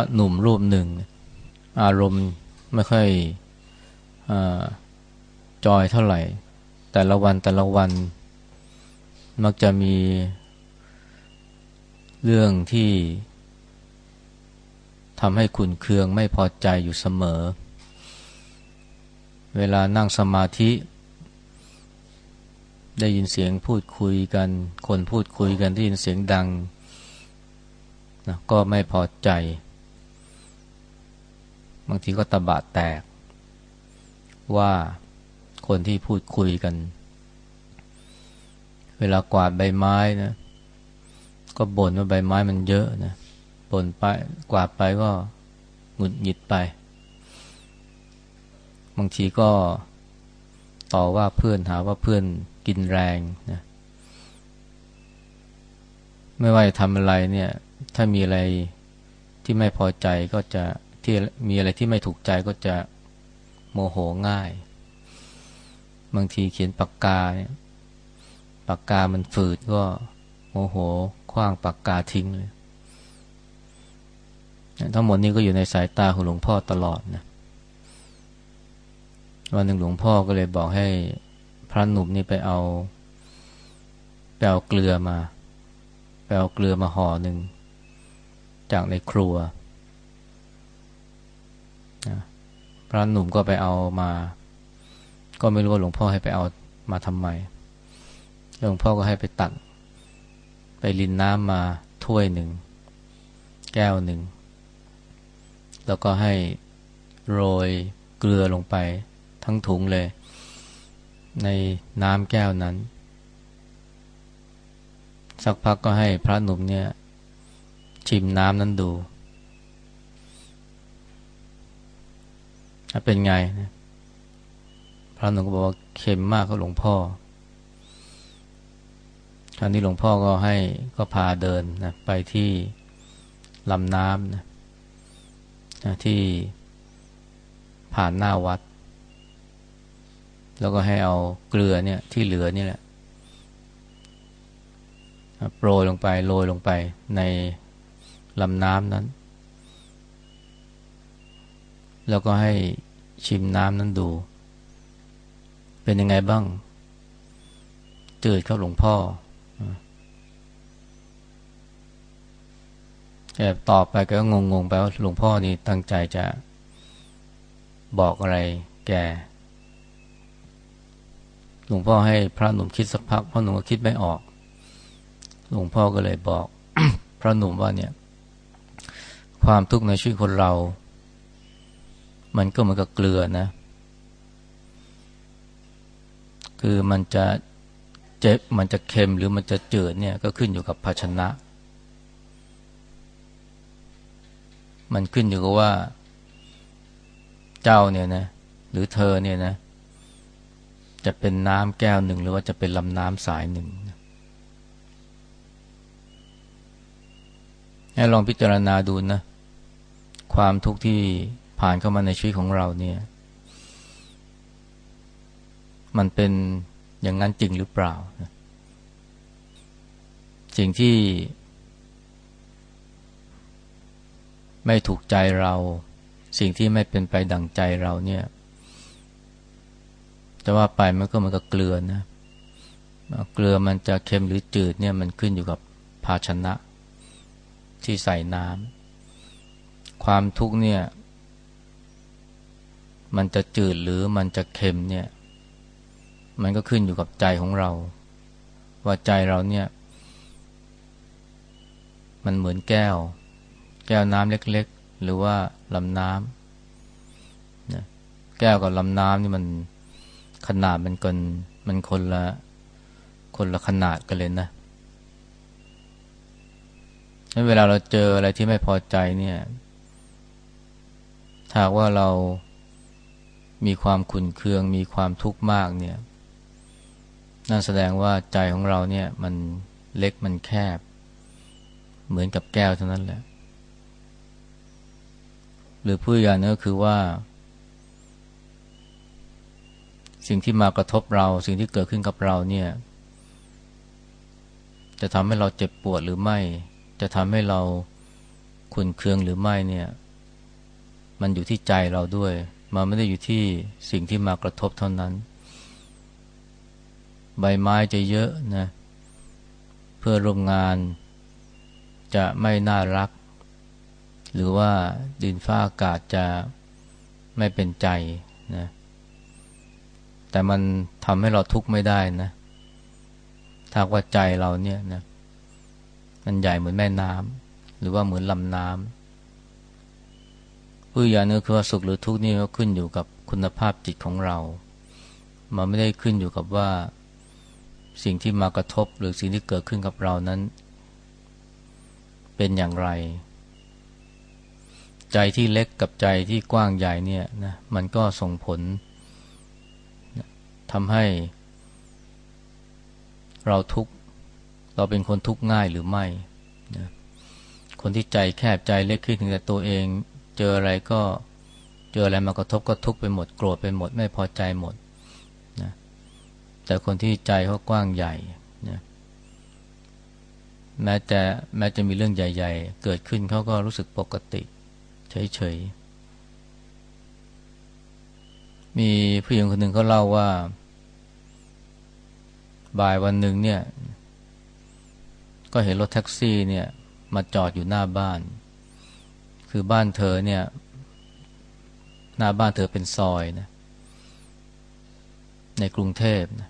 ระหนุ่มรูปหนึ่ง อารมณ์ไม่ค่อยอจอยเท่าไหร่ แต่ละวันแต่ละวัน มักจะมีเรื่องที่ทำให้ขุนเคืองไม่พอใจอยู่เสมอ เวลานั่งสมาธิ ได้ยินเสียงพูดคุยกัน คนพูดคุยกันได้ยินเสียงดังนะก็ไม่พอใจ บางทีก็ตะบะแตก ว่าคนที่พูดคุยกัน เวลากวาดใบไม้นะ ก็บ่นว่าใบไม้มันเยอะนะบ่นไปกวาดไปก็หงุดหงิดไป บางทีก็ต่อว่าเพื่อนหาว่าเพื่อนกินแรงนะไม่ว่าจะทำอะไรเนี่ย ถ้ามีอะไรที่ไม่พอใจก็จะ ที่มีอะไรที่ไม่ถูกใจก็จะโมโหง่าย บางทีเขียนปากกาเนี่ยปากกามันฝืดก็โมโหคว้างปากกาทิ้งเลยทั้งหมดนี้ก็อยู่ในสายตาของหลวงพ่อตลอดนะวันหนึ่งหลวงพ่อก็เลยบอกให้พระหนุ่มนี่ไปเอาไปเอาเกลือมาไปเอาเกลือมาห่อหนึ่งจากในครัวนะ พระหนุ่มก็ไปเอามา ก็ไม่รู้ว่าหลวงพ่อให้ไปเอามาทำไม หลวงพ่อก็ให้ไปตัก ไปลินน้ำมาถ้วยหนึ่ง แก้วหนึ่ง แล้วก็ให้โรยเกลือลงไปทั้งถุงเลย ในน้ำแก้วนั้น สักพักก็ให้พระหนุ่มเนี่ย ชิมน้ำนั้นดู เป็นไงนะพระหนุ่มก็บอกว่าเค็มมากก็หลวงพ่อคราวนี้หลวงพ่อก็ให้ก็พาเดินนะไปที่ลำน้ำนะที่ผ่านหน้าวัด แล้วก็ให้เอาเกลือเนี่ยที่เหลือนี่แหละโปรยลงไปโรยลงไปในลำน้ำนั้น แล้วก็ให้ชิมน้ำนั้นดู เป็นยังไงบ้าง จืดเข้าหลวงพ่อแกตอบไปแกก็งงๆไปว่าหลวงพ่อนี่ตั้งใจจะบอกอะไรแก หลวงพ่อให้พระหนุ่มคิดสักพักพระหนุ่มก็คิดไม่ออก หลวงพ่อก็เลยบอก พระหนุ่มว่าเนี่ย ความทุกข์ในชีวิตคนเรา มันก็เหมือนกับเกลือนะ คือมันจะเจ็บมันจะเค็มหรือมันจะจืดเนี่ยก็ขึ้นอยู่กับภาชนะ มันขึ้นอยู่กับว่า เจ้าเนี่ยนะ หรือเธอเนี่ยนะ จะเป็นน้ำแก้วหนึ่งหรือว่าจะเป็นลำน้ำสายหนึ่งให้ลองพิจารณาดูนะ ความทุกข์ที่ ผ่านเข้ามาในชีวิตของเราเนี่ย มันเป็นอย่างนั้นจริงหรือเปล่า สิ่งที่ ไม่ถูกใจเรา สิ่งที่ไม่เป็นไปดั่งใจเราเนี่ยจะว่าไปมันก็เหมือนกับเกลือนะเกลือมันจะเค็มหรือจืดเนี่ยมันขึ้นอยู่กับภาชนะที่ใส่น้ำความทุกข์เนี่ย มันจะจืดหรือมันจะเค็มเนี่ย มันก็ขึ้นอยู่กับใจของเรา ว่าใจเราเนี่ย มันเหมือนแก้ว แก้วน้ำเล็ก ๆ หรือว่าลำน้ำนะแก้วกับลำน้ำนี่มันขนาดมันกันมันคนละคนละขนาดกันเลยนะเวลาเราเจออะไรที่ไม่พอใจเนี่ยถ้าว่าเรา มีความขุนเคือง มีความทุกข์มากเนี่ย นั่นแสดงว่าใจของเราเนี่ย มันเล็กมันแคบ เหมือนกับแก้วเท่านั้นแหละ หรือพูดอย่างนึงก็คือว่า สิ่งที่มากระทบเรา สิ่งที่เกิดขึ้นกับเราเนี่ย จะทำให้เราเจ็บปวดหรือไม่ จะทำให้เราขุนเคืองหรือไม่เนี่ย มันอยู่ที่ใจเราด้วย มันไม่ได้อยู่ที่สิ่งที่มากระทบเท่านั้น ใบไม้จะเยอะนะ เพื่อร่วมงานจะไม่น่ารัก หรือว่าดินฟ้าอากาศจะไม่เป็นใจนะแต่มันทำให้เราทุกข์ไม่ได้นะถ้าว่าใจเราเนี่ยนะมันใหญ่เหมือนแม่น้ำหรือว่าเหมือนลำน้ำ ผู้อยางนึงคือว่าสุขหรือทุกข์นี่ก็ขึ้นอยู่กับคุณภาพจิตของเรา มันไม่ได้ขึ้นอยู่กับว่า สิ่งที่มากระทบหรือสิ่งที่เกิดขึ้นกับเรานั้น เป็นอย่างไร ใจที่เล็กกับใจที่กว้างใหญ่เนี่ยนะมันก็ส่งผลทำให้ เราทุกข์เราเป็นคนทุกข์ง่ายหรือไม่นะคนที่ใจแคบใจเล็กขึ้นถึงแต่ตัวเอง เจออะไรก็เจออะไรมากระทบก็ทุกข์ไปหมดโกรธไปหมดไม่พอใจหมดนะแต่คนที่ใจเขากว้างใหญ่นะแม้แต่แม้จะมีเรื่องใหญ่ ๆ เกิดขึ้นเขาก็รู้สึกปกติ เฉยๆ มีผู้หญิงคนหนึ่งเขาเล่าว่า บ่ายวันหนึ่งเนี่ย ก็เห็นรถแท็กซี่เนี่ย มาจอดอยู่หน้าบ้าน คือบ้านเธอเนี่ย หน้าบ้านเธอเป็นซอยนะในกรุงเทพนะ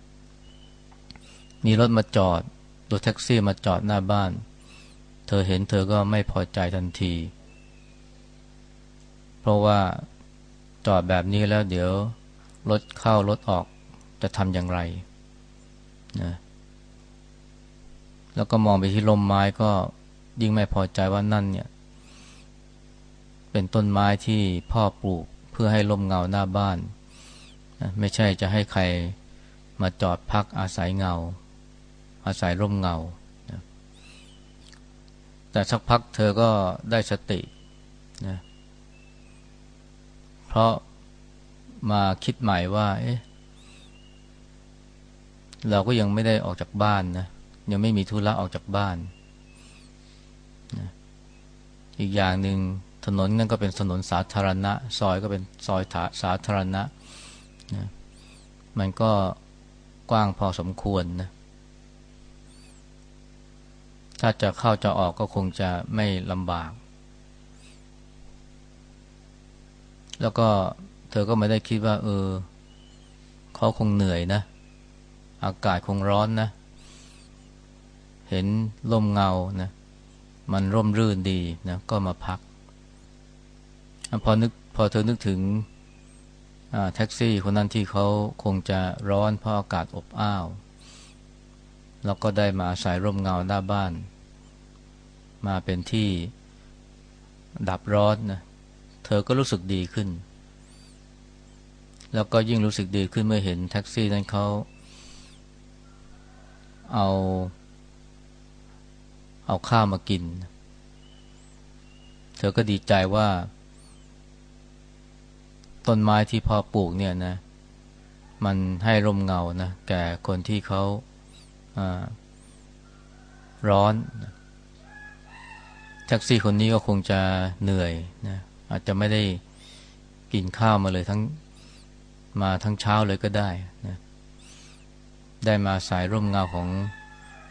มีรถมาจอดรถแท็กซี่มาจอดหน้าบ้าน เธอเห็นเธอก็ไม่พอใจทันที เพราะว่าจอดแบบนี้แล้วเดี๋ยวรถเข้ารถออกจะทำอย่างไรนะแล้วก็มองไปที่ลมไม้ก็ยิ่งไม่พอใจว่านั่นเนี่ย เป็นต้นไม้ที่พ่อปลูกเพื่อให้ลมเงาหน้าบ้าน ไม่ใช่จะให้ใครมาจอดพักอาศัยเงา อาศัยร่มเงา แต่สักพักเธอก็ได้สตินะเพราะมาคิดใหม่ว่า เอ๊ะ เราก็ยังไม่ได้ออกจากบ้านนะ ยังไม่มีธุระออกจากบ้านนะอีกอย่างหนึ่ง ถนนนั่นก็เป็นถนนสาธารณะ ซอยก็เป็นซอยสาธารณะนะมันก็กว้างพอสมควรนะถ้าจะเข้าจะออกก็คงจะไม่ลำบาก แล้วก็เธอก็ไม่ได้คิดว่า เออเขาคงเหนื่อยนะ อากาศคงร้อนนะ เห็นร่มเงานะ มันร่มรื่นดีนะ ก็มาพัก พอนึกพอเธอนึกถึงแท็กซี่คนนั้นที่เขาคงจะร้อนเพราะอากาศอบอ้าว แล้วก็ได้มาอาศัยร่มเงาหน้าบ้าน มาเป็นที่ดับร้อนนะเธอก็รู้สึกดีขึ้น แล้วก็ยิ่งรู้สึกดีขึ้นเมื่อเห็นแท็กซี่นั้นเขาเอาเอาข้าวมากิน เธอก็ดีใจว่า ต้นไม้ที่พ่อปลูกเนี่ยนะ มันให้ร่มเงานะแก่คนที่เขาร้อน แท็กซี่คนนี้ก็คงจะเหนื่อยนะอาจจะไม่ได้กินข้าวมาเลยทั้งมาทั้งเช้าเลยก็ได้นะได้มาสายร่มเงาของ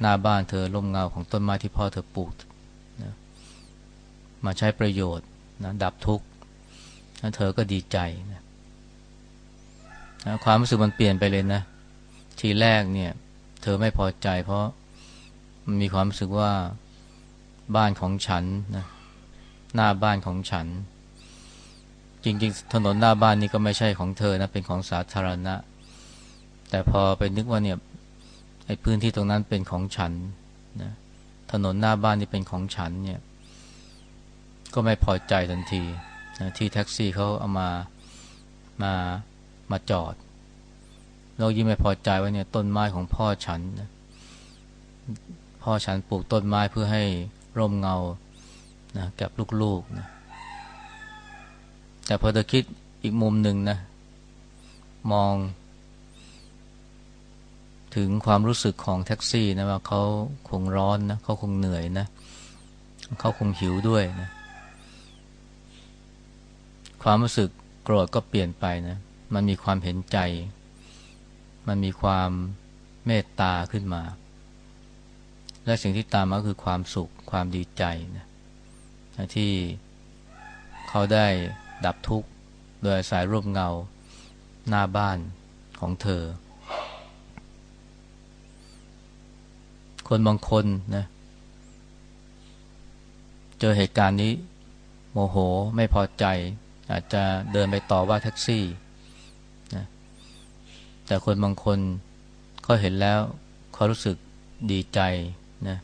หน้าบ้านเธอร่มเงาของต้นไม้ที่พ่อเธอปลูกนะมาใช้ประโยชน์นะดับทุกข์ เธอก็ดีใจนะนะความรู้สึกมันเปลี่ยนไปเลยนะ ทีแรกเนี่ย เธอไม่พอใจ เพราะมันมีความรู้สึกว่าบ้านของฉันนะหน้าบ้านของฉัน จริง ๆ ถนนหน้าบ้านนี้ก็ไม่ใช่ของเธอนะเป็นของสาธารณะ แต่พอไปนึกว่าเนี่ยไอ้พื้นที่ตรงนั้นเป็นของฉันนะถนนหน้าบ้านนี่เป็นของฉันเนี่ย ก็ไม่พอใจทันที นะที่แท็กซี่เขาเอามามามาจอดแล้วยิ่งไม่พอใจว่าเนี่ยต้นไม้ของพ่อฉันนะพ่อฉันปลูกต้นไม้เพื่อให้ร่มเงานะแกับลูกๆนะแต่พอเธอคิดอีกมุมหนึ่งนะ มอง ถึงความรู้สึกของแท็กซี่นะว่าเขาคงร้อนนะเขาคงเหนื่อยนะเขาคงหิวด้วยนะ ความรู้สึกโกรธก็เปลี่ยนไปนะ มันมีความเห็นใจ มันมีความเมตตาขึ้นมา และสิ่งที่ตามมาคือความสุขความดีใจนะที่เขาได้ดับทุกข์โดยสายร่มเงาหน้าบ้านของเธอ คนบางคนนะเจอเหตุการณ์นี้ โมโหไม่พอใจ อาจจะเดินไปต่อว่าแท็กซี่นะแต่คนบางคนเขาเห็นแล้วเขารู้สึกดีใจนะ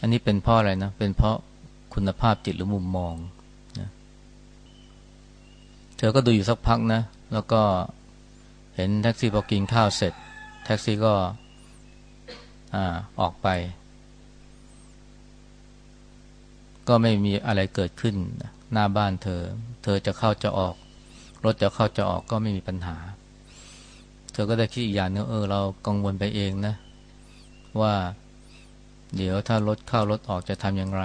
อันนี้เป็นเพราะอะไรนะ เป็นเพราะคุณภาพจิตหรือมุมมองนะเธอก็ดูอยู่สักพักนะ แล้วก็เห็นแท็กซี่พอกินข้าวเสร็จ แท็กซี่ก็อ่าออกไป ก็ไม่มีอะไรเกิดขึ้น หน้าบ้านเธอ เธอจะเข้าจะออก รถจะเข้าจะออกก็ไม่มีปัญหา เธอก็ได้คิดอีกอย่างนึงเออเรากังวลไปเองนะ ว่า เดี๋ยวถ้ารถเข้ารถออกจะทำอย่างไร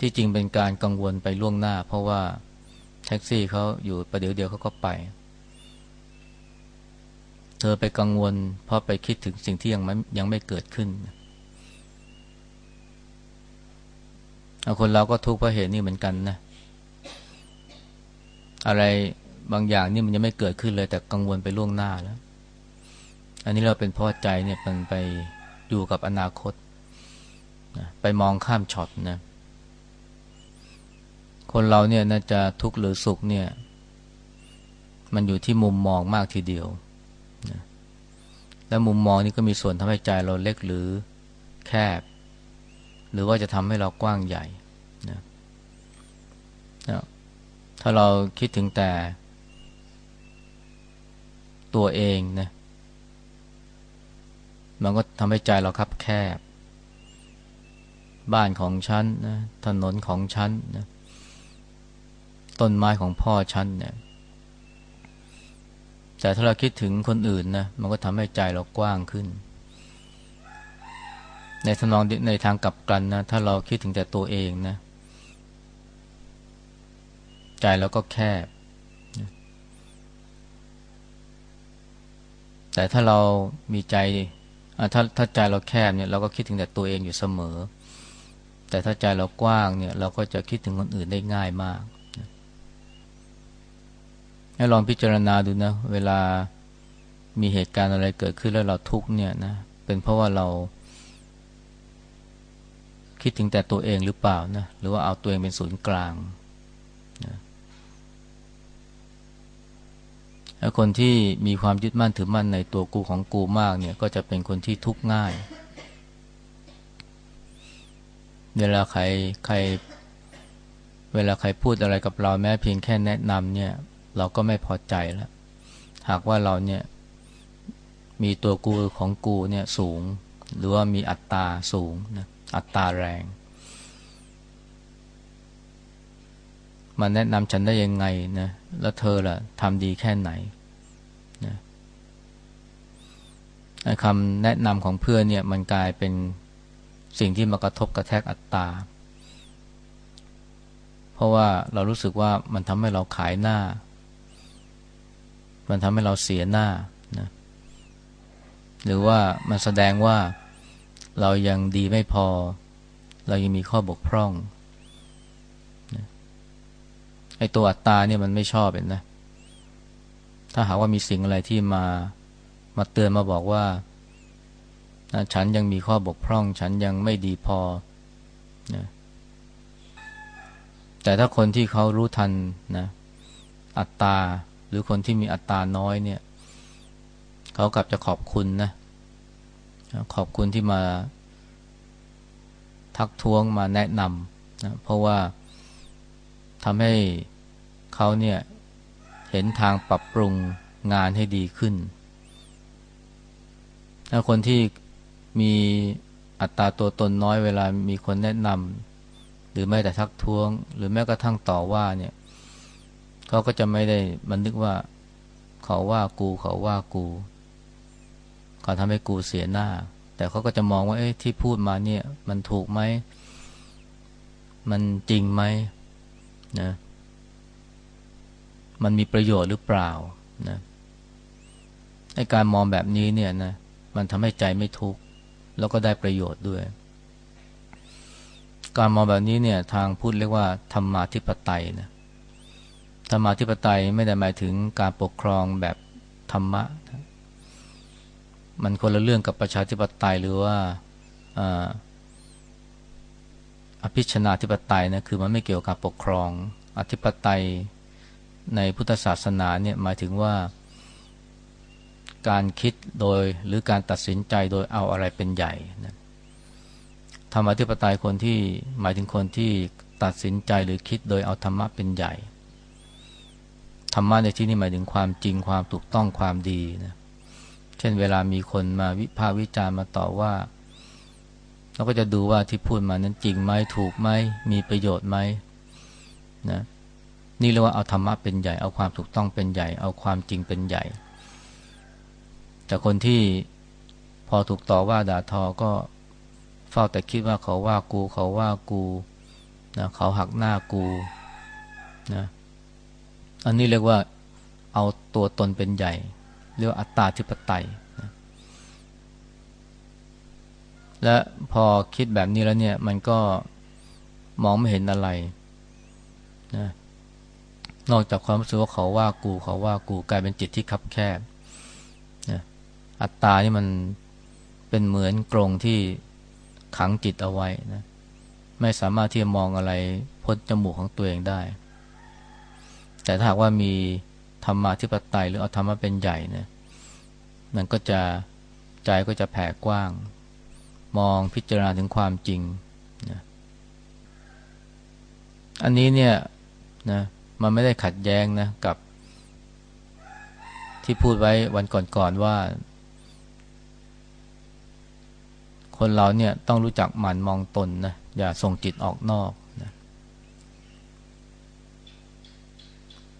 ที่จริงเป็นการกังวลไปล่วงหน้า เพราะว่าแท็กซี่เขาอยู่ประเดี๋ยวเดียวเขาก็ไป เธอไปกังวลเพราะไปคิดถึงสิ่งที่ยังไม่ยังไม่เกิดขึ้นเอา คนเราก็ทุกข์เพราะเหตุนี้เหมือนกันนะ อะไรบางอย่างนี่มันยังไม่เกิดขึ้นเลย แต่กังวลไปล่วงหน้าแล้ว อันนี้เราเป็นเพราะใจเนี่ยมันไปอยู่กับอนาคตนะไปมองข้ามช็อตนะ คนเราเนี่ยน่าจะทุกข์หรือสุขเนี่ย มันอยู่ที่มุมมองมากทีเดียวนะและมุมมองนี้ก็มีส่วนทำให้ใจเราเล็กหรือแคบ หรือว่าจะทำให้เรากว้างใหญ่นะนะถ้าเราคิดถึงแต่ ตัวเองนะมันก็ทำให้ใจเราคับแคบ บ้านของฉันนะถนนของฉันนะต้นไม้ของพ่อฉันเนี่ยแต่ถ้าเราคิดถึงคนอื่นนะมันก็ทำให้ใจเรากว้างขึ้น ในทนองในทางกลับกันนะ ถ้าเราคิดถึงแต่ตัวเองนะ ใจเราก็แคบ แต่ถ้าเรามีใจถ้าถ้าใจเราแคบเนี่ยเราก็คิดถึงแต่ตัวเองอยู่เสมอ แต่ถ้าใจเรากว้างเนี่ย เราก็จะคิดถึงคนอื่นได้ง่ายมากให้ลองพิจารณาดูนะ เวลามีเหตุการณ์อะไรเกิดขึ้นแล้วเราทุกเนี่ยนะ เป็นเพราะว่าเรา คิดถึงแต่ตัวเองหรือเปล่านะหรือว่าเอาตัวเองเป็นศูนย์กลางนะคนที่มีความยึดมั่นถือมั่นในตัวกูของกูมากเนี่ยก็จะเป็นคนที่ทุกข์ง่าย เวลาใครใคร เวลาใครพูดอะไรกับเราแม้เพียงแค่แนะนำเนี่ย เราก็ไม่พอใจแล้ว หากว่าเราเนี่ยมีตัวกูของกูเนี่ยสูง หรือว่ามีอัตราสูงนะ อัตราแรง มันแนะนำฉันได้ยังไงนะแล้วเธอล่ะทำดีแค่ไหนนะคำแนะนำของเพื่อนเนี่ย มันกลายเป็นสิ่งที่มากระทบกระแทกอัตตา เพราะว่าเรารู้สึกว่ามันทำให้เราขายหน้า มันทำให้เราเสียหน้านะหรือว่ามันแสดงว่า เรายังดีไม่พอ เรายังมีข้อบกพร่องไอ้ตัวอัตตาเนี่ยมันไม่ชอบเห็นนะ ถ้าหากว่ามีสิ่งอะไรที่มามาเตือนมาบอกว่า ฉันยังมีข้อบกพร่อง ฉันยังไม่ดีพอนะแต่ถ้าคนที่เขารู้ทันนะ อัตตาหรือคนที่มีอัตราน้อยเนี่ย เขากลับจะขอบคุณนะ ขอบคุณที่มาทักท้วงมาแนะนำนะเพราะว่าทำให้เขาเนี่ยเห็นทางปรับปรุงงานให้ดีขึ้น ถ้าคนที่มีอัตราตัวตนน้อยเวลามีคนแนะนำหรือแม้แต่ทักท้วง หรือแม้กระทั่งต่อว่าเนี่ยเขาก็จะไม่ได้บันทึกว่า เขาว่ากูเขาว่ากู เขาทำให้กูเสียหน้า แต่เขาก็จะมองว่าเอ๊ะที่พูดมาเนี่ย มันถูกไหม มันจริงไหมนะ มันมีประโยชน์หรือเปล่านะไอการมองแบบนี้เนี่ยนะมันทำให้ใจไม่ทุกข์แล้วก็ได้ประโยชน์ด้วย การมองแบบนี้เนี่ย ทางพูดเรียกว่าธรรมาธิปไตยนะธรรมาธิปไตยไม่ได้หมายถึงการปกครองแบบธรรมะ มันคนละเรื่องกับประชาธิปไตยหรือว่าอภิชนาธิปไตยนะคือมันไม่เกี่ยวกับปกครอง อธิปไตยในพุทธศาสนาเนี่ยหมายถึงว่า การคิดโดยหรือการตัดสินใจโดยเอาอะไรเป็นใหญ่นะธรรมธิปไตยคนที่หมายถึงคนที่ตัดสินใจหรือคิดโดยเอาธรรมะเป็นใหญ่ธรรมะในที่นี้หมายถึงความจริงความถูกต้องความดีนะ เช่นเวลามีคนมาวิพากษ์วิจารณ์มาต่อว่าเราก็จะดูว่าที่พูดมานั้นจริงไหมถูกไหมมีประโยชน์ไหมนะนี่เรียกว่าเอาธรรมะเป็นใหญ่เอาความถูกต้องเป็นใหญ่ เอาความจริงเป็นใหญ่ แต่คนที่พอถูกต่อว่าด่าทอก็เฝ้าแต่คิดว่าเขาว่ากูเขาว่ากูนะเขาหักหน้ากูนะอันนี้เรียกว่าเอาตัวตนเป็นใหญ่ เรียกว่าอัตตาธิปไตยนะและพอคิดแบบนี้แล้วเนี่ย มันก็มองไม่เห็นอะไรนะนอกจากความรู้สึกว่าเขาว่ากูเขาว่ากูกลายเป็นจิตที่คับแคบอัตตานี่มันเป็นเหมือนกรงที่ขังจิตเอาไว้นะไม่สามารถที่จะมองอะไรพ้นจมูกของตัวเองได้ แต่ถ้าหากว่ามี รรมาธิปไตยหรือเอาธรรมะเป็นใหญ่เนี่ยมันก็จะใจก็จะแผ่กว้าง มองพิจารณาถึงความจริงนะอันนี้เนี่ยนะมันไม่ได้ขัดแย้งนะกับ ที่พูดไว้วันก่อนๆว่า คนเราเนี่ยต้องรู้จักหมั่นมองตนนะอย่าส่งจิตออกนอกนะ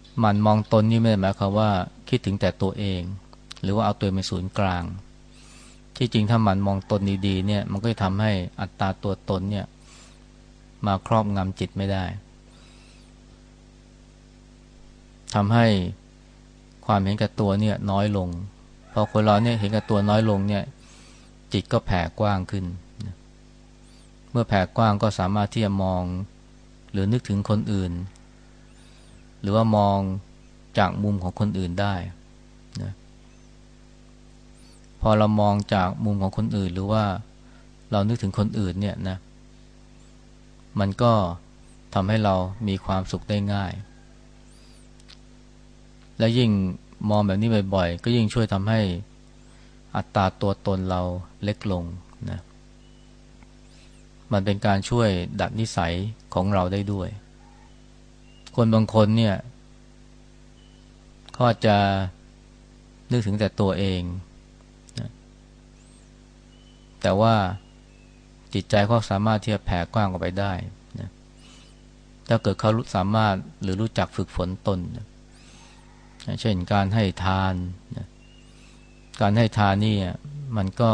ห มั่นมองตนนี่ไม่ได้หมายความว่าคิดถึงแต่ตัวเอง หรือว่าเอาตัวเป็นศูนย์กลาง ที่จริงถ้าหมั่นมองตนดีๆเนี่ยมันก็จะทำให้อัตราตัวตนเนี่ยมาครอบงำจิตไม่ได้ทำให้ความเห็นแก่ตัวเนี่ยน้อยลง พอคนเราเนี่ยเห็นแก่ตัวน้อยลงเนี่ยจิตก็แผ่กว้างขึ้น เมื่อแผ่กว้างก็สามารถที่จะมอง หรือนึกถึงคนอื่น หรือว่ามองจากมุมของคนอื่นได้นะพอเรามองจากมุมของคนอื่น หรือว่าเรานึกถึงคนอื่นเนี่ยนะ มันก็ทำให้เรามีความสุขได้ง่าย และยิ่งมองแบบนี้บ่อยๆ ก็ยิ่งช่วยทำให้อัตราตัวตนเราเล็กลงนะ มันเป็นการช่วยดัดนิสัยของเราได้ด้วย คนบางคนเนี่ยเขาจะนึกถึงแต่ตัวเองนะแต่ว่าจิตใจเขาสามารถที่จะแผ่กว้างออกไปได้นะถ้าเกิดเขารู้สามารถหรือรู้จักฝึกฝนตนนะเช่นการให้ทานนะการให้ทานนี่มันก็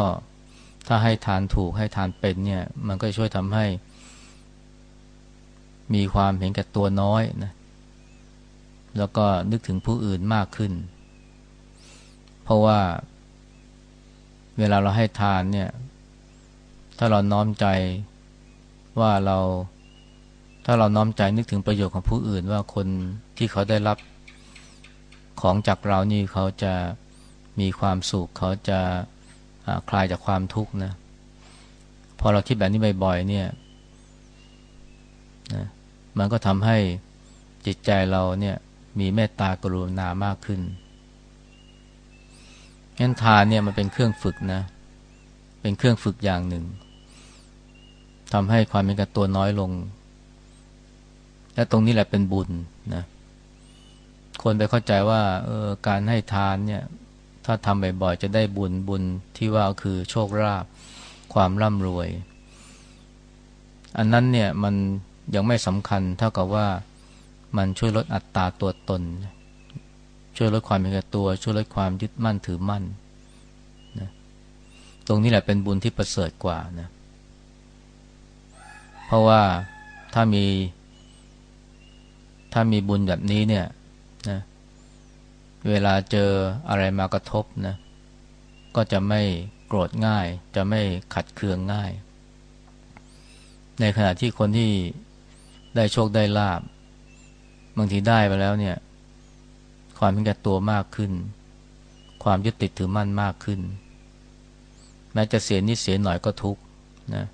ถ้าให้ทานถูกให้ทานเป็นเนี่ย มันก็ช่วยทำให้ มีความเห็นแก่ตัวน้อยนะแล้วก็นึกถึงผู้อื่นมากขึ้น เพราะว่าเวลาเราให้ทานเนี่ย ถ้าเราน้อมใจว่าเรา ถ้าเราน้อมใจนึกถึงประโยชน์ของผู้อื่นว่าคนที่เขาได้รับของจากเรานี่เขาจะมีความสุข เขาจะคลายจากความทุกข์นะ พอเราคิดแบบนี้บ่อยๆเนี่ยนะ มันก็ทำให้จิตใจเราเนี่ยมีเมตตากรุณามากขึ้นงั้นทานเนี่ยมันเป็นเครื่องฝึกนะ เป็นเครื่องฝึกอย่างหนึ่งทำให้ความเป็นกับตัวน้อยลง และตรงนี้แหละเป็นบุญนะ คนไปเข้าใจว่าเออการให้ทานเนี่ย ถ้าทำบ่อยๆจะได้บุญบุญที่ว่าคือโชคราภความร่ำรวย อันนั้นเนี่ยมัน ยังไม่สำคัญเท่ากับว่ามันช่วยลดอัตราตัวตน ช่วยลดความเป็นตัว ช่วยลดความยึดมั่นถือมั่นนะตรงนี้แหละเป็นบุญที่ประเสริฐกว่านะเพราะว่าถ้ามี ถ้ามีบุญแบบนี้เนี่ยนะเวลาเจออะไรมากระทบนะก็จะไม่โกรธง่าย จะไม่ขัดเคืองง่าย ในขณะที่คนที่ ได้โชคได้ลาบบางทีได้ไปแล้วเนี่ย ความเป็นแก่ตัวมากขึ้น ความยึดติดถือมั่นมากขึ้น แม้จะเสียนิดเสียหน่อยก็ทุกข์นะ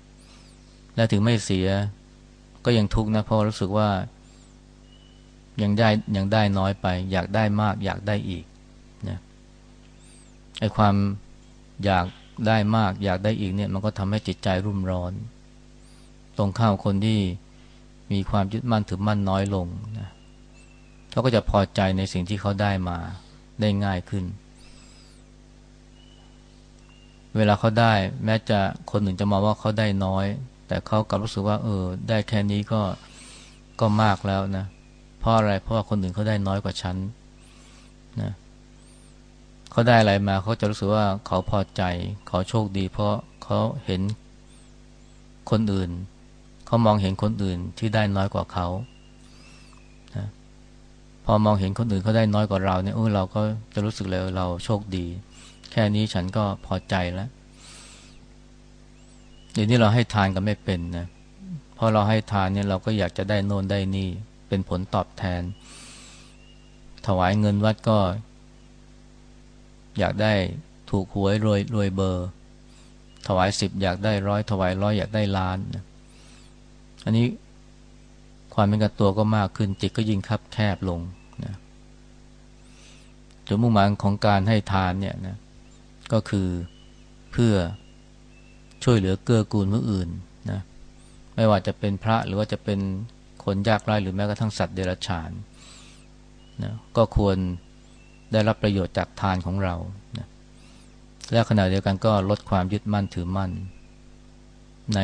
และถึงไม่เสียก็ยังทุกข์นะเพราะรู้สึกว่า ยังได้ยังได้น้อยไป อยากได้มาก อยากได้อีกนะไอ้ความอยากได้มาก อยากได้อีกเนี่ย มันก็ทำให้จิตใจรุ่มร้อน ตรงข้าวคนที่ มีความยึดมั่นถือมั่นน้อยลงนะเขาก็จะพอใจในสิ่งที่เขาได้มาได้ง่ายขึ้น เวลาเขาได้ แม้จะคนอื่นจะมองว่าเขาได้น้อย แต่เขากลับรู้สึกว่า เออ ได้แค่นี้ก็ก็มากแล้วนะเพราะอะไรเพราะว่าคนอื่นเขาได้น้อยกว่าฉันนะเขาได้อะไรมาเขาจะรู้สึกว่าเขาพอใจ เขาโชคดี เพราะเขาเห็นคนอื่น เขามองเห็นคนอื่นที่ได้น้อยกว่าเขานะพอมองเห็นคนอื่นเขาได้น้อยกว่าเราเนี่ยเออเราก็จะรู้สึกเลยเราโชคดี แค่นี้ฉันก็พอใจแล้วเดี๋ยวนี้เราให้ทานกันไม่เป็นนะพอเราให้ทานเนี่ยเราก็อยากจะได้โน่นได้นี่ เป็นผลตอบแทน ถวายเงินวัดก็ อยากได้ถูกหวยรวยรวยเบอร์ ถวายสิบอยากได้ร้อยถวายร้อยอยากได้ล้านนะ อันนี้ความเป็นกันตัวก็มากขึ้นจิตก็ยิ่งคับแคบลงนะจุดมุ่งหมายของการให้ทานเนี่ยนะก็คือเพื่อช่วยเหลือเกื้อกูลผู้อื่นนะไม่ว่าจะเป็นพระหรือว่าจะเป็นคนยากไร้หรือแม้กระทั่งสัตว์เดรัจฉานนะก็ควรได้รับประโยชน์จากทานของเรานะและขณะเดียวกันก็ลดความยึดมั่นถือมั่น ใน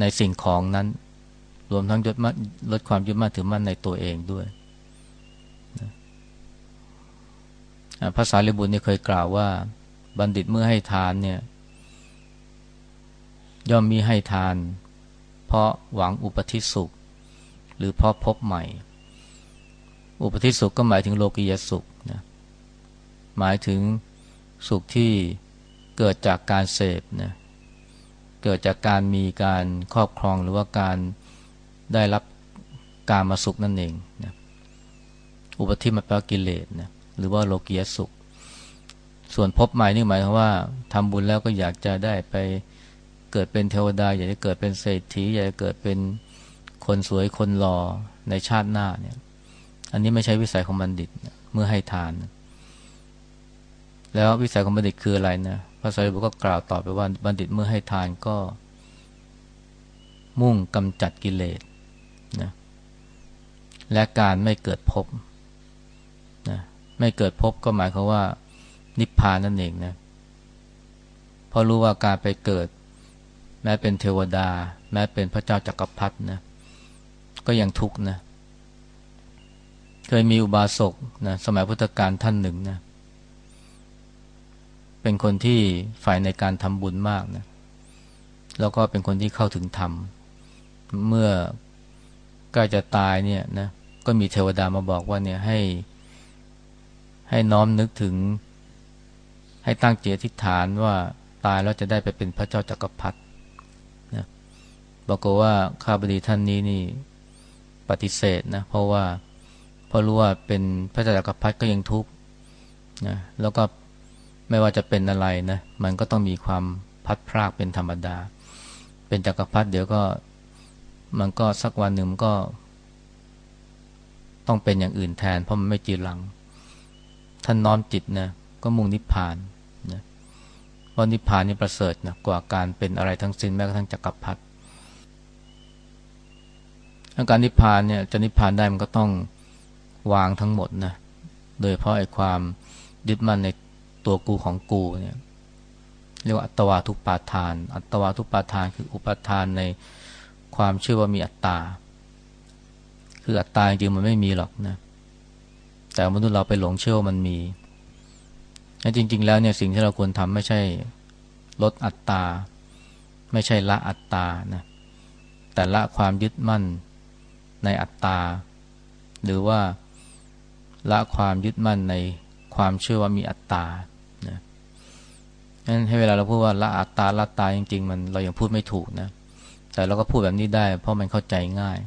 ในสิ่งของนั้น รวมทั้งลดลดความยึดมั่นถือมั่นในตัวเองด้วยภาษาลิบุตรนี่เคยกล่าวว่า บัณฑิตเมื่อให้ทานเนี่ย ย่อมมีให้ทาน เพราะหวังอุปทิสุข หรือเพราะพบใหม่ อุปทิสุขก็หมายถึงโลกียสุขนะหมายถึงสุขที่เกิดจากการเสพนะ เกิดจากการมีการครอบครองหรือว่าการได้รับการมาสุขนั่นเองนะอุปทิมันแปลกิเลสนะหรือว่าโลกียสุข ส่วนพบใหม่นี่หมายถึงว่าทำบุญแล้วก็อยากจะได้ไปเกิดเป็นเทวดา อยากจะเกิดเป็นเศรษฐี อยากจะเกิดเป็นคนสวยคนหล่อในชาติหน้าเนี่ย อันนี้ไม่ใช่วิสัยของบัณฑิตเมื่อให้ทานแล้ววิสัยของบัณฑิตคืออะไรนะ ระสารีบุตรก็กล่าวตอบไปว่าบัณฑิตเมื่อให้ทานก็ มุ่งกำจัดกิเลสนะและการไม่เกิดภพนะไม่เกิดภพก็หมายความว่า นิพพานนั่นเองนะเพราะรู้ว่าการไปเกิด แม้เป็นเทวดา แม้เป็นพระเจ้าจักรพรรดินะก็ยังทุกข์นะเคยมีอุบาสกนะสมัยพุทธกาลท่านหนึ่งนะ เป็นคนที่ฝ่ายในการทำบุญมากนะแล้วก็เป็นคนที่เข้าถึงธรรม เมื่อใกล้จะตายเนี่ยนะก็มีเทวดามาบอกว่าเนี่ยให้ ให้น้อมนึกถึง ให้ตั้งเจตทิฏฐานว่าตายแล้วจะได้ไปเป็นพระเจ้าจักรพรรดินะบอกว่าข้าพดีท่านนี้นี่ปฏิเสธนะเพราะว่าเพราะรู้ว่าเป็นพระเจักรพรรดิก็ยังทุกข์นะแล้วก็ ไม่ว่าจะเป็นอะไรนะ มันก็ต้องมีความพัดพรากเป็นธรรมดา เป็นจักรพรรดิเดี๋ยวก็มันก็สักวันหนึ่งมันก็ ต้องเป็นอย่างอื่นแทน เพราะมันไม่จีรัง ท่านน้อมจิตนะก็มุ่งนิพพานนะเพราะนิพพานนี่ประเสริฐนะกว่าการเป็นอะไรทั้งสิ้นแม้กระทั่งจักรพรรดิการนิพพานเนี่ยจะนิพพานได้มันก็ต้องวางทั้งหมดนะ โดยเพราะไอ้ความยึดมั่นใน ตัวกูของกูเนี่ยเรียกว่าอัตวาทุปาทาน อัตวาทุปาทานคืออุปทานในความเชื่อว่ามีอัตตา คืออัตตาจริงมันไม่มีหรอกนะ แต่มนุษย์เราไปหลงเชื่อว่ามันมีจริง ๆ แล้วเนี่ยสิ่งที่เราควรทำไม่ใช่ลดอัตตา ไม่ใช่ละอัตตานะแต่ละความยึดมั่นในอัตตา หรือว่าละความยึดมั่นในความเชื่อว่ามีอัตตา นั้นให้เวลาเราพูดว่าละอัตตาละตาจริง ๆ มันเรายังพูดไม่ถูกนะ แต่เราก็พูดแบบนี้ได้ เพราะมันเข้าใจง่าย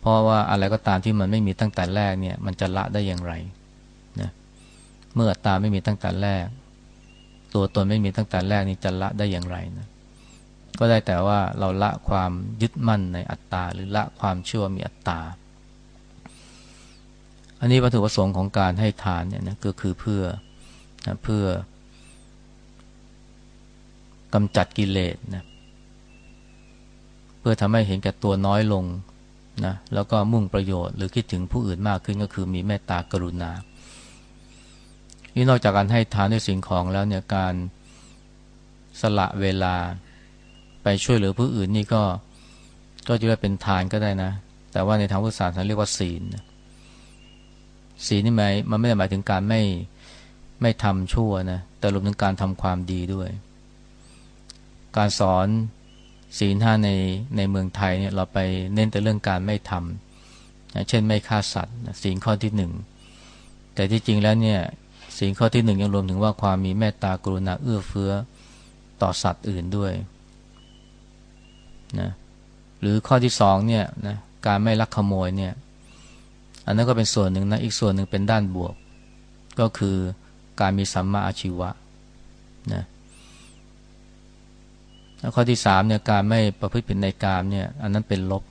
เพราะว่าอะไรก็ตามที่มันไม่มีตั้งแต่แรกเนี่ย มันจะละได้อย่างไรนะเมื่ออัตตาไม่มีตั้งแต่แรก ตัวตนไม่มีตั้งแต่แรกนี่จะละได้อย่างไรนะก็ได้แต่ว่าเราละความยึดมั่นในอัตตา หรือละความเชื่อมีอัตตา อันนี้วัตถุประสงค์ของการให้ทานเนี่ยนะก็คือเพื่อนะเพื่อ กำจัดกิเลสนะเพื่อทำให้เห็นแก่ตัวน้อยลงนะแล้วก็มุ่งประโยชน์หรือคิดถึงผู้อื่นมากขึ้นก็คือมีเมตตากรุณานี่นอกจากการให้ทานด้วยสิ่งของแล้วเนี่ยการสละเวลาไปช่วยเหลือผู้อื่นนี่ก็ก็จะเรียกเป็นทานก็ได้นะ แต่ว่าในทางพุทธศาสนาเรียกว่าศีลศีลนี่หมายมันไม่ได้หมายถึงการไม่ไม่ทำชั่วนะแต่รวมถึงการทำความดีด้วย การสอนศีลห้าในในเมืองไทยเนี่ยเราไปเน้นแต่เรื่องการไม่ทำเช่นไม่ฆ่าสัตว์ศีลข้อที่หนึ่งแต่ที่จริงแล้วเนี่ยศีลข้อที่หนึ่งยังรวมถึงว่าความมีเมตตากรุณาเอื้อเฟื้อต่อสัตว์อื่นด้วยนะหรือข้อที่สองเนี่ยนะการไม่ลักขโมยเนี่ยอันนั้นก็เป็นส่วนหนึ่งนะอีกส่วนหนึ่งเป็นด้านบวก ก็คือการมีสัมมาอาชีวะนะ ข้อที่สามเนี่ยการไม่ประพฤติผิดในกามเนี่ย อันนั้นเป็นลบ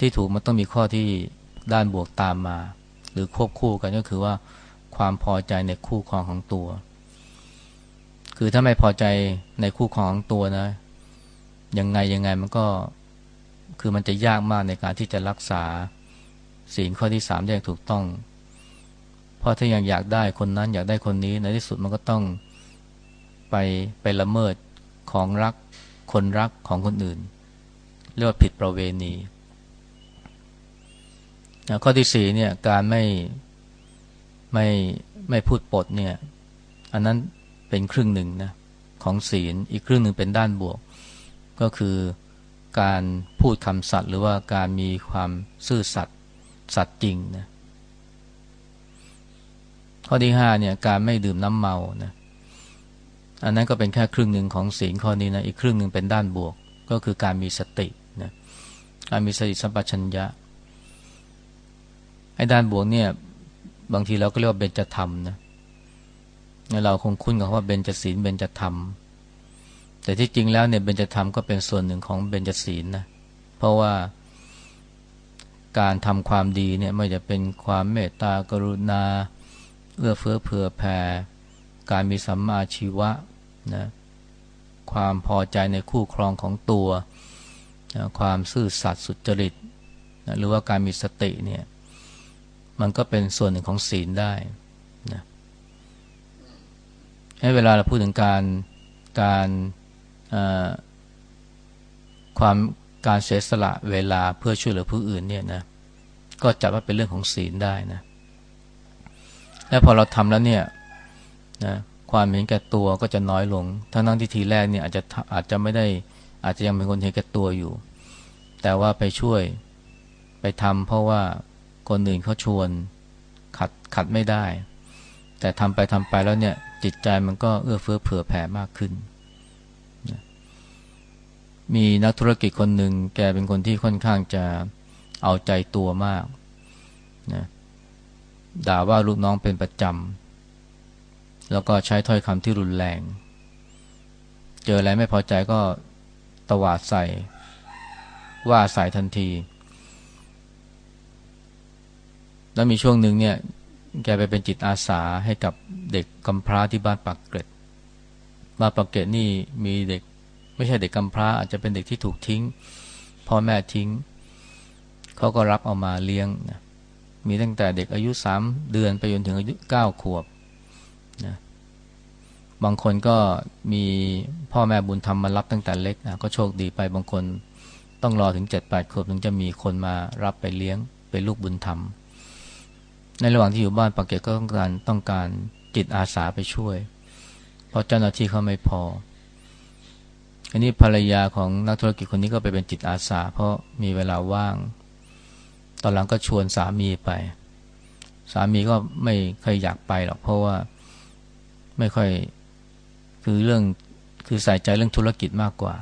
ที่ถูกมันต้องมีข้อที่ด้านบวกตามมา หรือควบคู่กันก็คือว่าความพอใจในคู่ครองของตัว คือถ้าไม่พอใจในคู่ครองของตัวนะยังไงยังไงมันก็คือมันจะยากมากในการที่จะรักษาศีลข้อที่สามอย่างถูกต้อง เพราะถ้ายังอยากได้คนนั้นอยากได้คนนี้ในที่สุดมันก็ต้องไปไปละเมิด ของรักคนรักของคนอื่น เรียกว่าผิดประเวณีข้อที่สี่เนี่ยการไม่ไม่ไม่พูดปดเนี่ย อันนั้นเป็นครึ่งหนึ่งนะของศีลอีกครึ่งหนึ่งเป็นด้านบวก ก็คือการพูดคำสัตย์หรือว่าการมีความซื่อสัตย์สัตย์จริงนะข้อที่ห้าเนี่ยการไม่ดื่มน้ำเมานะ อันนั้นก็เป็นแค่ครึ่งหนึ่งของศีลข้อนี้นะอีกครึ่งหนึ่งเป็นด้านบวก ก็คือการมีสตินะการมีสติสัมปชัญญะไอ้ด้านบวกเนี่ยบางทีเราก็เรียกว่าเบญจธรรมนะเราคงคุ้นกับว่าเบญจศีลเบญจธรรม แต่ที่จริงแล้วเนี่ยเบญจธรรมก็เป็นส่วนหนึ่งของเบญจศีลนะเพราะว่าการทำความดีเนี่ยไม่จะเป็นความเมตตากรุณาเอื้อเฟื้อเผื่อแผ่การมีสัมมาชีวะ นะความพอใจในคู่ครองของตัวนะความซื่อสัตย์สุจริตนะหรือว่าการมีสติเนี่ยมันก็เป็นส่วนหนึ่งของศีลได้นะให้เวลาเราพูดถึงการการความการเสียสละเวลาเพื่อช่วยเหลือผู้อื่นเนี่ยนะก็จัดว่าเป็นเรื่องของศีลได้นะและพอเราทำแล้วเนี่ยนะ ความเห็นแก่ตัวก็จะน้อยลง ทั้งนั้นที่ทีแรกเนี่ยอาจจะอาจจะไม่ได้อาจจะยังเป็นคนเห็นแก่ตัวอยู่ แต่ว่าไปช่วยไปทำเพราะว่าคนอื่นเขาชวนขัดขัดไม่ได้ แต่ทำไปทำไปแล้วเนี่ยจิตใจมันก็เอื้อเฟื้อเผื่อแผ่มากขึ้น มีนักธุรกิจคนหนึ่งแกเป็นคนที่ค่อนข้างจะเอาใจตัวมากนะด่าว่าลูกน้องเป็นประจำ แล้วก็ใช้ถ้อยคำที่รุนแรง เจออะไรไม่พอใจก็ตวาดใส่ ว่าใส่ทันที แล้วมีช่วงหนึ่งเนี่ยแกไปเป็นจิตอาสาให้กับเด็กกำพร้าที่บ้านปักเกร็ดบ้านปักเกร็ดนี่มีเด็ก ไม่ใช่เด็กกำพร้า อาจจะเป็นเด็กที่ถูกทิ้งพ่อแม่ทิ้ง เขาก็รับเอามาเลี้ยงนะมีตั้งแต่เด็กอายุสามเดือนไปจนถึงอายุเก้าขวบ นะบางคนก็มีพ่อแม่บุญธรรมมารับตั้งแต่เล็กนะก็โชคดีไปบางคนต้องรอถึงเจ็ดแปดขวบถึงจะมีคนมารับไปเลี้ยงเป็นลูกบุญธรรม ในระหว่างที่อยู่บ้านปากเกตก็ต้องการต้องการจิตอาสาไปช่วย เพราะเจ้าหน้าที่เขาไม่พออันนี้ภรรยาของนักธุรกิจคนนี้ก็ไปเป็นจิตอาสา เพราะมีเวลาว่าง ตอนหลังก็ชวนสามีไป สามีก็ไม่เคยอยากไปหรอกเพราะว่า ไม่ค่อยคือเรื่องคือใส่ใจเรื่องธุรกิจมากกว่า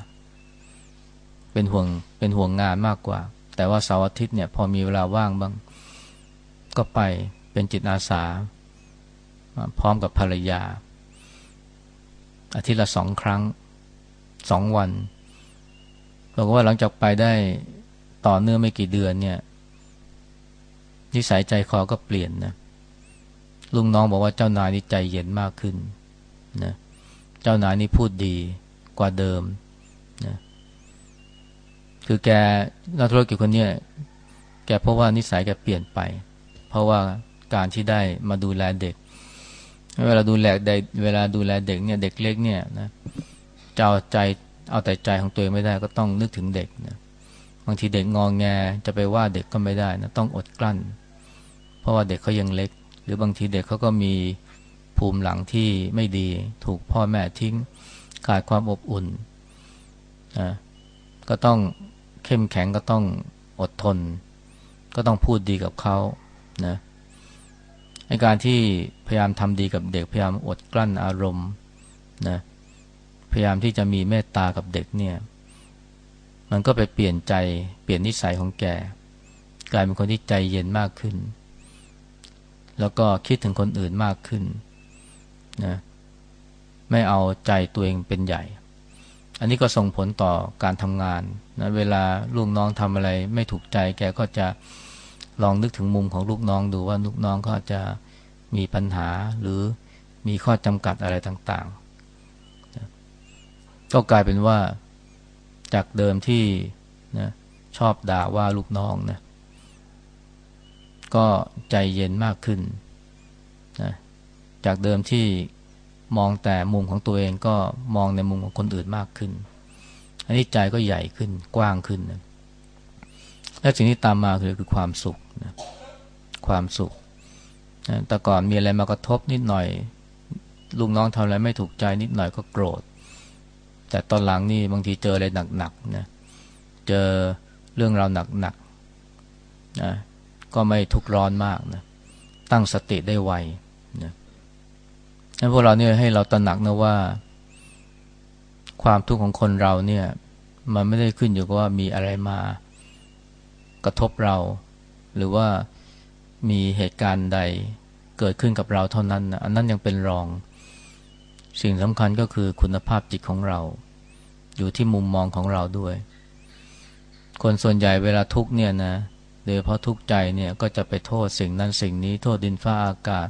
เป็นห่วงเป็นห่วงงานมากกว่า แต่ว่าเสาร์อาทิตย์เนี่ยพอมีเวลาว่างบ้างก็ไปเป็นจิตอาสา พร้อมกับภรรยา อาทิตย์ละสองครั้งสองวันบอกว่าหลังจากไปได้ต่อเนื่องไม่กี่เดือนเนี่ยนิสัยใจคอก็เปลี่ยนนะ ลุงน้องบอกว่าเจ้านายนี่ใจเย็นมากขึ้นนะเจ้านายนี่พูดดีกว่าเดิมนะคือแกนักธุรกิจคนนี้แกพบว่านิสัยแกเปลี่ยนไป เพราะว่าการที่ได้มาดูแลเด็ก เวลาดูแลเด็กเวลาดูแลเด็กเนี่ยเด็กเล็กเนี่ยนะจะเอาใจเอาแต่ใจของตัวเองไม่ได้ก็ต้องนึกถึงเด็กนะบางทีเด็กงองแงจะไปว่าเด็กก็ไม่ได้นะต้องอดกลั้น เพราะว่าเด็กเขายังเล็ก หรือบางทีเด็กเขาก็มีภูมิหลังที่ไม่ดี ถูกพ่อแม่ทิ้งขาดความอบอุ่นนะก็ต้องเข้มแข็งก็ต้องอดทน ก็ต้องพูดดีกับเขานะในการที่พยายามทำดีกับเด็กพยายามอดกลั้นอารมณ์นะพยายามที่จะมีเมตตากับเด็กเนี่ย มันก็ไปเปลี่ยนใจเปลี่ยนนิสัยของแก กลายเป็นคนที่ใจเย็นมากขึ้น แล้วก็คิดถึงคนอื่นมากขึ้นนะไม่เอาใจตัวเองเป็นใหญ่ อันนี้ก็ส่งผลต่อการทำงานนะเวลาลูกน้องทำอะไรไม่ถูกใจแกก็จะลองนึกถึงมุมของลูกน้องดูว่าลูกน้องก็จะมีปัญหาหรือมีข้อจำกัดอะไรต่างๆนะก็กลายเป็นว่าจากเดิมที่นะชอบด่าว่าลูกน้องนะ ก็ใจเย็นมากขึ้นนะจากเดิมที่มองแต่มุมของตัวเองก็มองในมุมของคนอื่นมากขึ้น อันนี้ใจก็ใหญ่ขึ้นกว้างขึ้นนะและสิ่งที่ตามมาคือคือความสุขนะความสุขนะแต่ก่อนมีอะไรมากระทบนิดหน่อย ลูกน้องทำอะไรไม่ถูกใจนิดหน่อยก็โกรธ แต่ตอนหลังนี่บางทีเจออะไรหนักๆนะเจอเรื่องราวหนักๆนะ ก็ไม่ทุกร้อนมากนะตั้งสติได้ไวนะนั้นพวกเราเนี่ยให้เราตระหนักนะว่า ความทุกข์ของคนเราเนี่ย มันไม่ได้ขึ้นอยู่กับว่ามีอะไรมากระทบเรา หรือว่ามีเหตุการณ์ใดเกิดขึ้นกับเราเท่านั้นนะอันนั้นยังเป็นรอง สิ่งสำคัญก็คือคุณภาพจิตของเรา อยู่ที่มุมมองของเราด้วย คนส่วนใหญ่เวลาทุกเนี่ยนะ โดยเพราะทุกข์ใจเนี่ยก็จะไปโทษสิ่งนั้นสิ่งนี้ โทษดินฟ้าอากาศ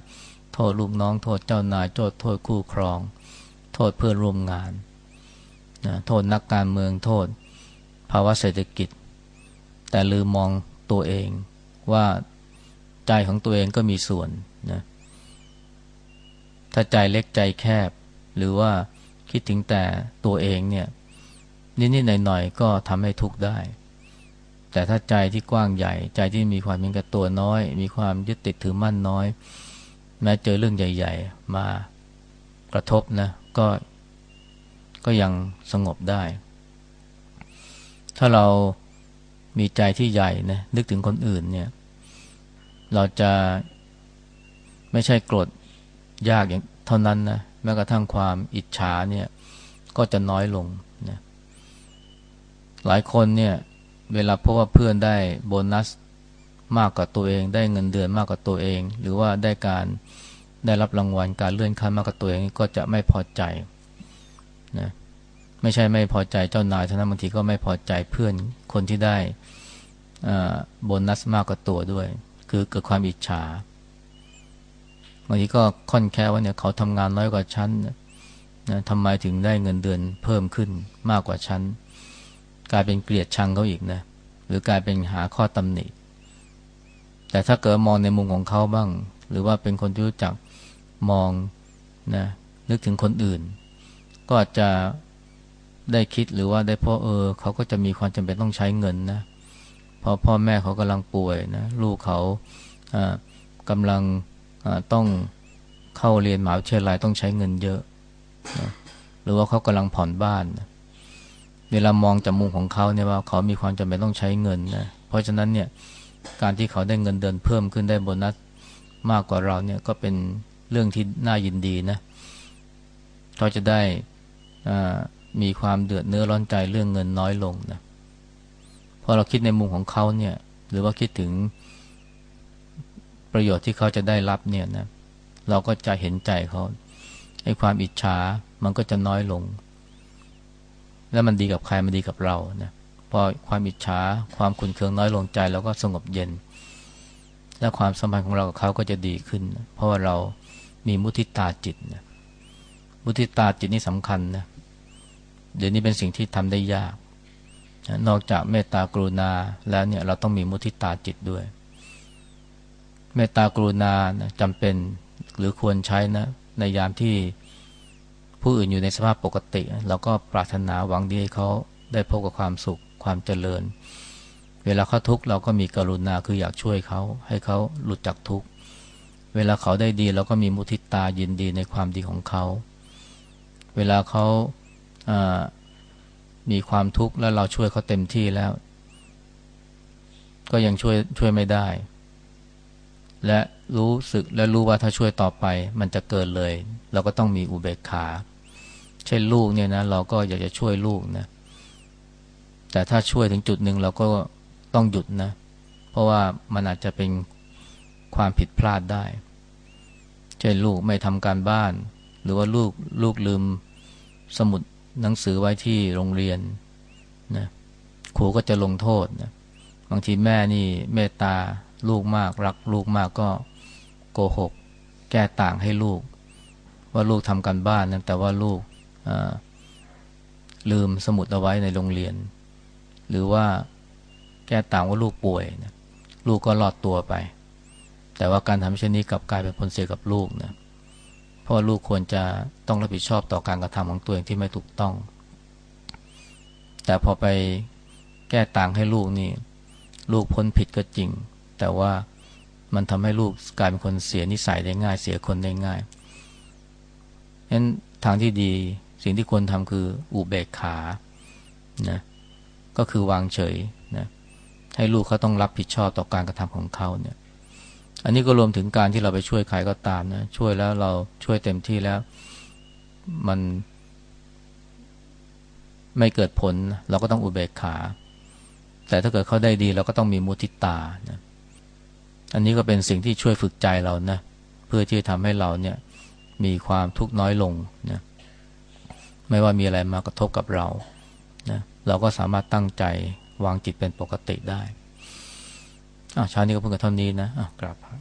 โทษลูกน้อง โทษเจ้านาย โทษโทษคู่ครอง โทษเพื่อนร่วมงานนะโทษนักการเมืองโทษ ภาวะเศรษฐกิจ แต่ลืมมองตัวเองว่าใจของตัวเองก็มีส่วนนะถ้าใจเล็กใจแคบ หรือว่าคิดถึงแต่ตัวเองเนี่ยนิดๆหน่อยๆก็ทำให้ทุกข์ได้ แต่ถ้าใจที่กว้างใหญ่ ใจที่มีความเป็นกับตัวน้อย มีความยึดติดถือมั่นน้อย แม้เจอเรื่องใหญ่ ๆ มากระทบนะก็ก็ยังสงบได้ ถ้าเรามีใจที่ใหญ่นะนึกถึงคนอื่นเนี่ย เราจะไม่ใช่โกรธยากอย่างเท่านั้นนะแม้กระทั่งความอิจฉาเนี่ย ก็จะน้อยลงนะหลายคนเนี่ย เวลาพบว่าเพื่อนได้โบนัสมากกว่าตัวเอง ได้เงินเดือนมากกว่าตัวเอง หรือว่าได้การได้รับรางวัลการเลื่อนขั้นมากกว่าตัวเองก็จะไม่พอใจนะไม่ใช่ไม่พอใจเจ้านายเท่านั้นบางทีก็ไม่พอใจเพื่อนคนที่ได้โบนัสมากกว่าตัวด้วย คือเกิดความอิจฉาบางทีก็ค่อนแค่ว่าเนี่ยเขาทำงานน้อยกว่าฉันนะทำไมถึงได้เงินเดือนเพิ่มขึ้นมากกว่าฉัน กลายเป็นเกลียดชังเขาอีกนะหรือกลายเป็นหาข้อตำหนิ แต่ถ้าเกิดมองในมุมของเขาบ้าง หรือว่าเป็นคนที่รู้จักมองนะนึกถึงคนอื่น ก็อาจจะได้คิดหรือว่าได้พราะเออเขาก็จะมีความจำเป็นต้องใช้เงินนะเพราะพ่อแม่เขากำลังป่วยนะลูกเขากำลังต้องเข้าเรียนหมหาวิทยาลัยต้องใช้เงินเยอะนะหรือว่าเขากำลังผ่อนบ้านนะ เวลามองจากมุมของเขาเนี่ยว่าเขามีความจำเป็นต้องใช้เงินนะเพราะฉะนั้นเนี่ยการที่เขาได้เงินเดือนเพิ่มขึ้นได้โบนัสมากกว่าเราเนี่ยก็เป็นเรื่องที่น่ายินดีนะเขาจะได้มีความเดือดเนื้อร้อนใจเรื่องเงินน้อยลงนะพอเราคิดในมุมของเขาเนี่ยหรือว่าคิดถึงประโยชน์ที่เขาจะได้รับเนี่ยนะเราก็จะเห็นใจเขาไอ้ความอิจฉามันก็จะน้อยลง แล้วมันดีกับใครมันดีกับเรานะพอความอิจฉาความขุนเคืองน้อยลงใจเราก็สงบเย็น และความสัมพันธ์ของเรากับเขาก็จะดีขึ้น เพราะว่าเรามีมุทิตาจิตนะมุทิตาจิตนี่สำคัญนะเดี๋ยวนี้เป็นสิ่งที่ทำได้ยาก นอกจากเมตตากรุณาแล้วเนี่ยเราต้องมีมุทิตาจิตด้วย เมตตากรุณานะจำเป็นหรือควรใช้นะในยามที่ ผู้อื่นอยู่ในสภาพปกติเราก็ปรารถนาหวังดีให้เขาได้พบกับความสุขความเจริญ เวลาเขาทุกข์เราก็มีกรุณาคืออยากช่วยเขา ให้เขาหลุดจากทุกข์เวลาเขาได้ดีเราก็มีมุทิตายินดีในความดีของเขา เวลาเขามีความทุกข์แล้วเราช่วยเขาเต็มที่แล้ว ก็ยังช่วยช่วยไม่ได้ และรู้สึกและรู้ว่าถ้าช่วยต่อไป มันจะเกินเลย เราก็ต้องมีอุเบกขา เช่นลูกเนี่ยนะเราก็อยากจะช่วยลูกนะ แต่ถ้าช่วยถึงจุดหนึ่งเราก็ต้องหยุดนะ เพราะว่ามันอาจจะเป็นความผิดพลาดได้ เช่นลูกไม่ทำการบ้าน หรือว่าลูกลูกลืมสมุดหนังสือไว้ที่โรงเรียนนะครูก็จะลงโทษนะบางทีแม่นี่เมตตาลูกมากรักลูกมากก็โกหก แก้ต่างให้ลูก ว่าลูกทำการบ้านนะแต่ว่าลูก ลืมสมุดเอาไว้ในโรงเรียน หรือว่าแก้ต่างว่าลูกป่วยนะลูกก็รอดตัวไป แต่ว่าการทำเช่นนี้กลับกลายเป็นผลเสียกับลูกนะเพราะลูกควรจะต้องรับผิดชอบต่อการกระทำของตัวเองที่ไม่ถูกต้อง แต่พอไปแก้ต่างให้ลูกนี่ ลูกพ้นผิดก็จริง แต่ว่ามันทำให้ลูกกลายเป็นคนเสียนิสัยได้ง่าย เสียคนได้ง่ายฉะนั้นทางที่ดี สิ่งที่ควรทำคืออุเบกขานะก็คือวางเฉยนะให้ลูกเขาต้องรับผิดชอบต่อการกระทำของเขาเนี่ย อันนี้ก็รวมถึงการที่เราไปช่วยใครก็ตามนะช่วยแล้วเราช่วยเต็มที่แล้ว มัน ไม่เกิดผล เราก็ต้องอุเบกขา แต่ถ้าเกิดเขาได้ดี เราก็ต้องมีมุทิตานะอันนี้ก็เป็นสิ่งที่ช่วยฝึกใจเรานะเพื่อที่จะทำให้เราเนี่ย มีความทุกข์น้อยลงนะ ไม่ว่ามีอะไรมากระทบกับเรานะเราก็สามารถตั้งใจวางจิตเป็นปกติได้อ้าวช้านี้ก็เพิ่งกับเท่านี้นะอ้าวกราบครับ